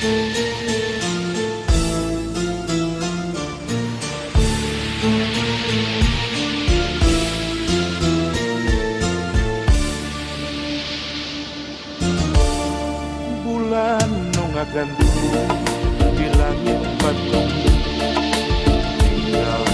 bulan di langit patung. Tinggal